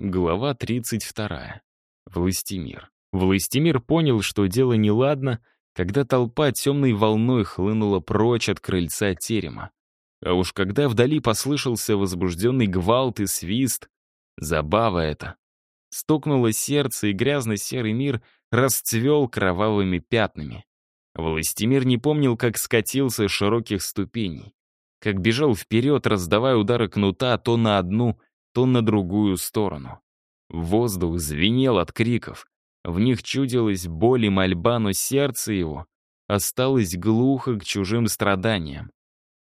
Глава 32. Властимир. Властимир понял, что дело неладно, когда толпа темной волной хлынула прочь от крыльца терема. А уж когда вдали послышался возбужденный гвалт и свист, забава это. Стукнуло сердце, и грязно-серый мир расцвел кровавыми пятнами. Властимир не помнил, как скатился с широких ступеней, как бежал вперед, раздавая удары кнута то на одну, то на другую сторону. Воздух звенел от криков. В них чудилась боль и мольба, но сердце его осталось глухо к чужим страданиям.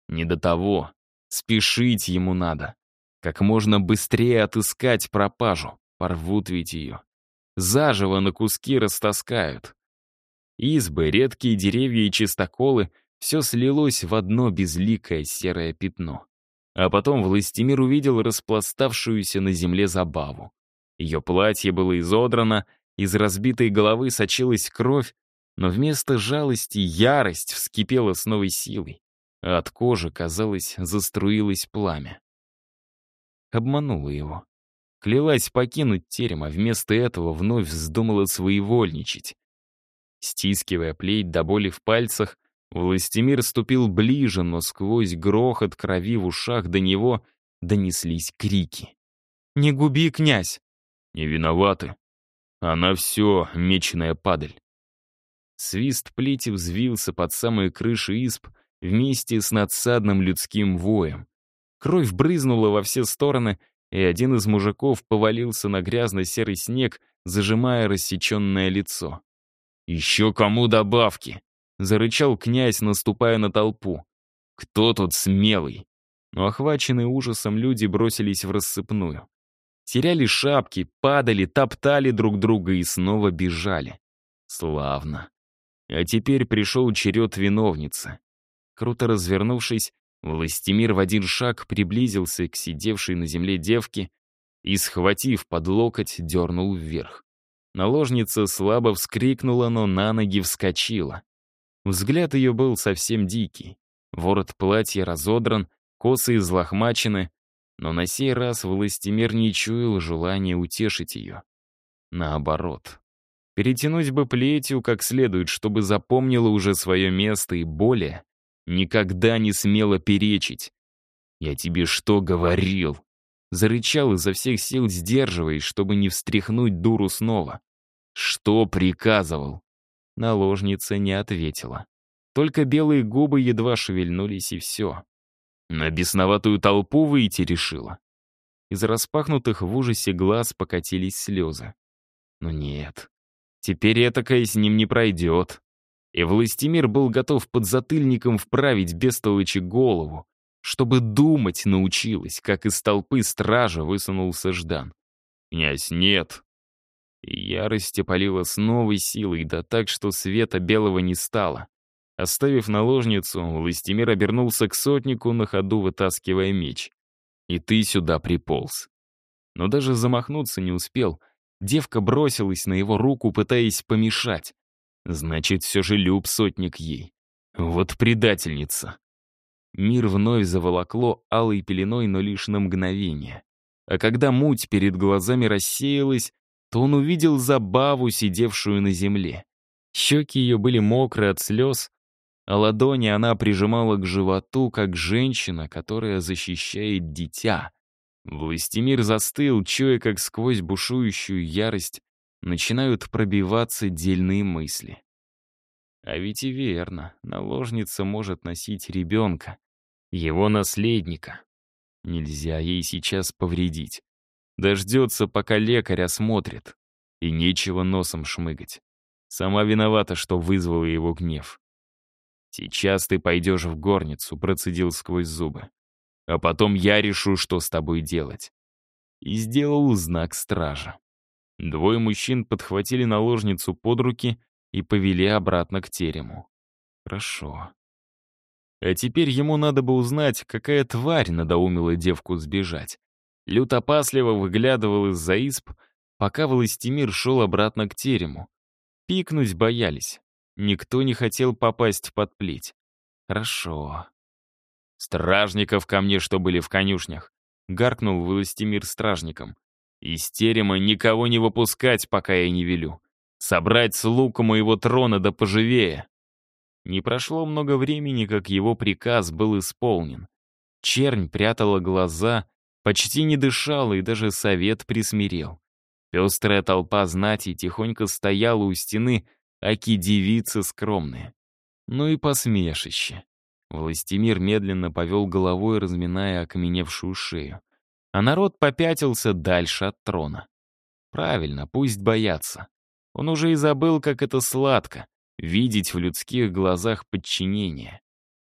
Не до того. Спешить ему надо. Как можно быстрее отыскать пропажу. Порвут ведь ее. Заживо на куски растаскают. Избы, редкие деревья и чистоколы — все слилось в одно безликое серое пятно. А потом Властимир увидел распластавшуюся на земле забаву. Ее платье было изодрано, из разбитой головы сочилась кровь, но вместо жалости ярость вскипела с новой силой, а от кожи, казалось, заструилось пламя. Обманула его. Клялась покинуть терем, а вместо этого вновь вздумала своевольничать. Стискивая плеть до боли в пальцах, Властимир ступил ближе, но сквозь грохот крови в ушах до него донеслись крики. «Не губи, князь!» «Не виноваты. Она все, меченая падаль». Свист плети взвился под самые крыши исп вместе с надсадным людским воем. Кровь брызнула во все стороны, и один из мужиков повалился на грязно-серый снег, зажимая рассеченное лицо. «Еще кому добавки?» — зарычал князь, наступая на толпу. «Кто тут смелый?» Но охваченные ужасом люди бросились в рассыпную. Теряли шапки, падали, топтали друг друга и снова бежали. Славно. А теперь пришел черед виновницы. Круто развернувшись, Властимир в один шаг приблизился к сидевшей на земле девке и, схватив под локоть, дернул вверх. Наложница слабо вскрикнула, но на ноги вскочила. Взгляд ее был совсем дикий. Ворот платья разодран, косы излохмачены, но на сей раз властемир не чуял желания утешить ее. Наоборот. Перетянуть бы плетью как следует, чтобы запомнила уже свое место и более никогда не смела перечить. «Я тебе что говорил?» Зарычал изо всех сил, сдерживаясь, чтобы не встряхнуть дуру снова. «Что приказывал?» Наложница не ответила. Только белые губы едва шевельнулись, и все. На бесноватую толпу выйти решила. Из распахнутых в ужасе глаз покатились слезы. Но нет, теперь этакое с ним не пройдет. И Властимир был готов под затыльником вправить бестолочи голову, чтобы думать научилась, как из толпы стража высунулся Ждан. «Князь, нет, ярость опалила с новой силой, да так, что света белого не стало. Оставив наложницу, Властимир обернулся к сотнику, на ходу вытаскивая меч. «И ты сюда приполз». Но даже замахнуться не успел. Девка бросилась на его руку, пытаясь помешать. Значит, все же люб сотник ей. Вот предательница. Мир вновь заволокло алой пеленой, но лишь на мгновение. А когда муть перед глазами рассеялась, то он увидел забаву, сидевшую на земле. Щеки ее были мокрые от слез, а ладони она прижимала к животу, как женщина, которая защищает дитя. Властимир застыл, чуя, как сквозь бушующую ярость начинают пробиваться дельные мысли. А ведь и верно, наложница может носить ребенка, его наследника. Нельзя ей сейчас повредить. Дождется, пока лекарь осмотрит. И нечего носом шмыгать. Сама виновата, что вызвала его гнев. «Сейчас ты пойдешь в горницу», — процедил сквозь зубы. «А потом я решу, что с тобой делать». И сделал знак стража. Двое мужчин подхватили наложницу под руки и повели обратно к терему. Хорошо. А теперь ему надо бы узнать, какая тварь надоумила девку сбежать. Лют опасливо выглядывал из-за исп, пока Властимир шел обратно к терему. Пикнуть боялись. Никто не хотел попасть под плеть. Хорошо. «Стражников ко мне, что были в конюшнях», — гаркнул Властимир стражником. Из терема никого не выпускать, пока я не велю. Собрать слуг моего трона да поживее. Не прошло много времени, как его приказ был исполнен. Чернь прятала глаза, почти не дышала, и даже совет присмирел. Пестрая толпа знати тихонько стояла у стены, аки девицы скромные. Ну и посмешище. Властимир медленно повел головой, разминая окаменевшую шею. А народ попятился дальше от трона. Правильно, пусть боятся. Он уже и забыл, как это сладко — видеть в людских глазах подчинение.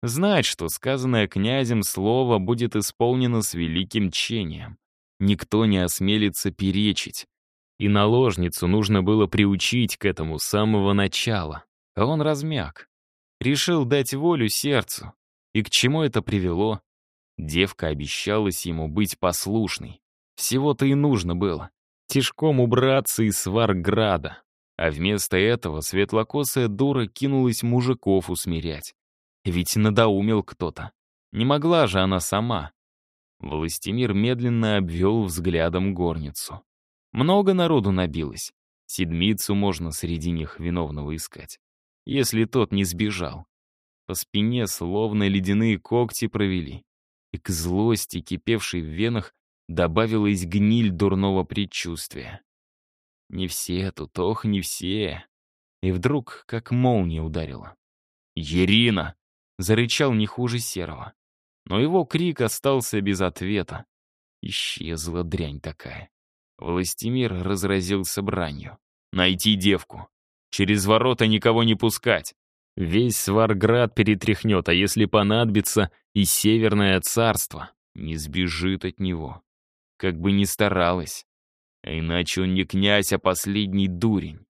Знать, что сказанное князем слово будет исполнено с великим чением. Никто не осмелится перечить. И наложницу нужно было приучить к этому с самого начала. А он размяк. Решил дать волю сердцу. И к чему это привело? Девка обещалась ему быть послушной. Всего-то и нужно было. Тишком убраться из Сварграда. А вместо этого светлокосая дура кинулась мужиков усмирять. Ведь надоумил кто-то. Не могла же она сама. Властимир медленно обвел взглядом горницу. Много народу набилось. Седмицу можно среди них виновного искать. Если тот не сбежал. По спине словно ледяные когти провели. И к злости, кипевшей в венах, добавилась гниль дурного предчувствия. Не все тут, ох, не все. И вдруг, как молния ударила. «Ерина!» — зарычал не хуже серого. Но его крик остался без ответа. Исчезла дрянь такая. Властимир разразился бранью. «Найти девку. Через ворота никого не пускать. Весь Сварград перетряхнет, а если понадобится, и Северное царство не сбежит от него. Как бы ни старалась. А иначе он не князь, а последний дурень.